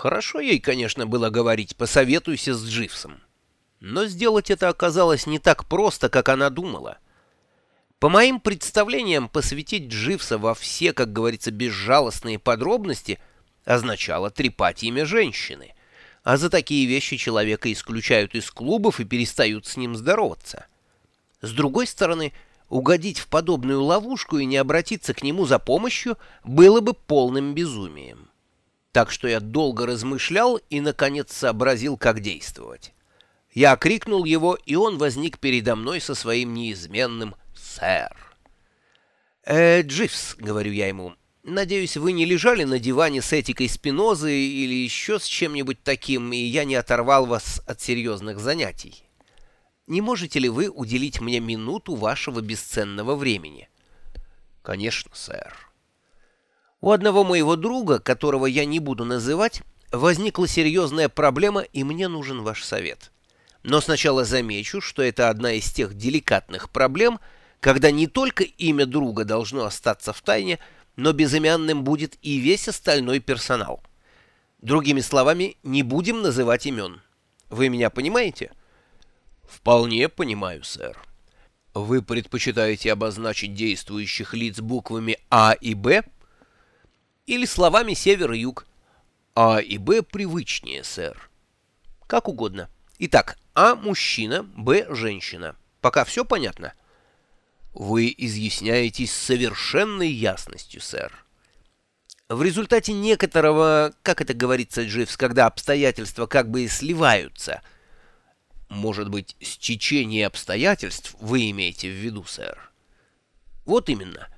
Хорошо ей, конечно, было говорить «посоветуйся с Дживсом». Но сделать это оказалось не так просто, как она думала. По моим представлениям, посвятить Дживса во все, как говорится, безжалостные подробности означало трепать имя женщины, а за такие вещи человека исключают из клубов и перестают с ним здороваться. С другой стороны, угодить в подобную ловушку и не обратиться к нему за помощью было бы полным безумием. Так что я долго размышлял и, наконец, сообразил, как действовать. Я крикнул его, и он возник передо мной со своим неизменным «сэр». «Э, Дживс», — говорю я ему, — «надеюсь, вы не лежали на диване с этикой Спинозы или еще с чем-нибудь таким, и я не оторвал вас от серьезных занятий. Не можете ли вы уделить мне минуту вашего бесценного времени?» «Конечно, сэр». У одного моего друга, которого я не буду называть, возникла серьезная проблема, и мне нужен ваш совет. Но сначала замечу, что это одна из тех деликатных проблем, когда не только имя друга должно остаться в тайне, но безымянным будет и весь остальной персонал. Другими словами, не будем называть имен. Вы меня понимаете? Вполне понимаю, сэр. Вы предпочитаете обозначить действующих лиц буквами А и Б? Или словами север юг? А и Б привычнее, сэр. Как угодно. Итак, а – мужчина, Б – женщина. Пока все понятно? Вы изъясняетесь с совершенной ясностью, сэр. В результате некоторого, как это говорится, Дживс, когда обстоятельства как бы и сливаются. Может быть, стечение обстоятельств вы имеете в виду, сэр? Вот именно.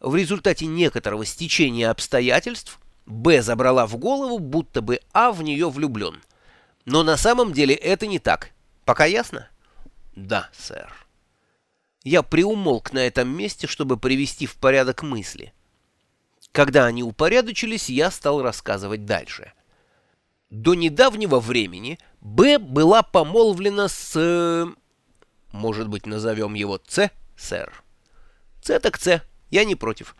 В результате некоторого стечения обстоятельств Б забрала в голову, будто бы А в нее влюблен. Но на самом деле это не так. Пока ясно? Да, сэр. Я приумолк на этом месте, чтобы привести в порядок мысли. Когда они упорядочились, я стал рассказывать дальше. До недавнего времени Б была помолвлена с... Может быть, назовем его С, сэр? С так С, я не против.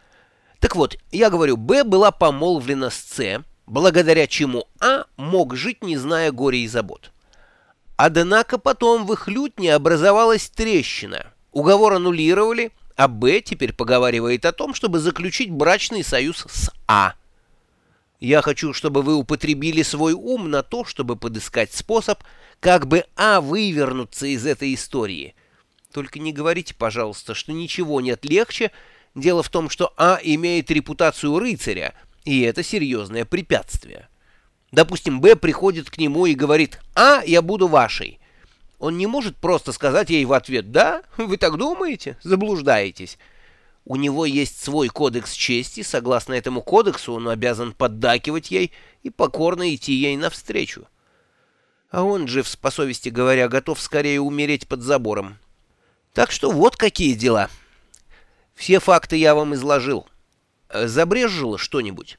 Так вот, я говорю, Б была помолвлена с С, благодаря чему А мог жить, не зная горя и забот. Однако потом в их лютне образовалась трещина. Уговор аннулировали, а Б теперь поговаривает о том, чтобы заключить брачный союз с А. Я хочу, чтобы вы употребили свой ум на то, чтобы подыскать способ, как бы А вывернуться из этой истории. Только не говорите, пожалуйста, что ничего нет легче. Дело в том, что А имеет репутацию рыцаря — и это серьезное препятствие. Допустим, Б приходит к нему и говорит «А, я буду вашей». Он не может просто сказать ей в ответ «Да, вы так думаете? Заблуждаетесь». У него есть свой кодекс чести, согласно этому кодексу он обязан поддакивать ей и покорно идти ей навстречу. А он же, по совести говоря, готов скорее умереть под забором. Так что вот какие дела. Все факты я вам изложил. Э, забрежило что-нибудь?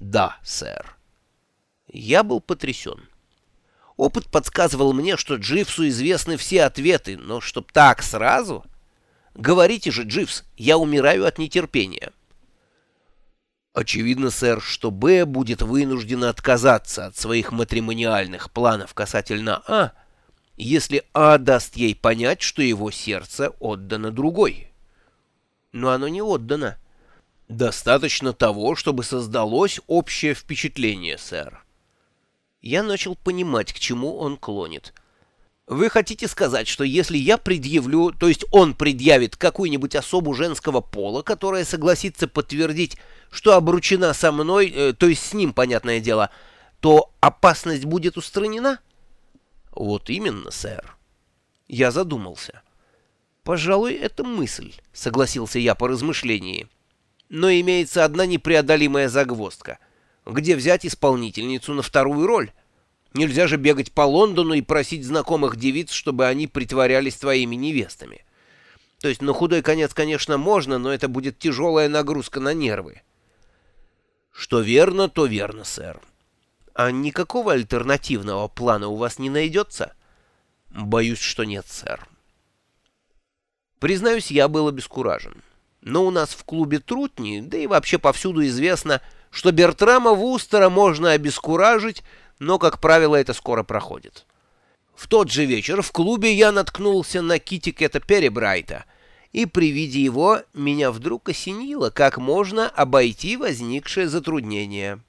Да, сэр. Я был потрясен. Опыт подсказывал мне, что Дживсу известны все ответы, но чтоб так сразу... Говорите же, Дживс, я умираю от нетерпения. Очевидно, сэр, что Б будет вынуждена отказаться от своих матримониальных планов касательно А, если А даст ей понять, что его сердце отдано другой. Но оно не отдано. Достаточно того, чтобы создалось общее впечатление, сэр. Я начал понимать, к чему он клонит. Вы хотите сказать, что если я предъявлю, то есть он предъявит какую-нибудь особу женского пола, которая согласится подтвердить, что обручена со мной, э, то есть с ним, понятное дело, то опасность будет устранена? Вот именно, сэр. Я задумался. Пожалуй, это мысль, согласился я по размышлении но имеется одна непреодолимая загвоздка. Где взять исполнительницу на вторую роль? Нельзя же бегать по Лондону и просить знакомых девиц, чтобы они притворялись твоими невестами. То есть на худой конец, конечно, можно, но это будет тяжелая нагрузка на нервы. Что верно, то верно, сэр. А никакого альтернативного плана у вас не найдется? Боюсь, что нет, сэр. Признаюсь, я был обескуражен. Но у нас в клубе Трутни, да и вообще повсюду известно, что Бертрама Вустера можно обескуражить, но, как правило, это скоро проходит. В тот же вечер в клубе я наткнулся на Китикета Перебрайта, и при виде его меня вдруг осенило, как можно обойти возникшее затруднение.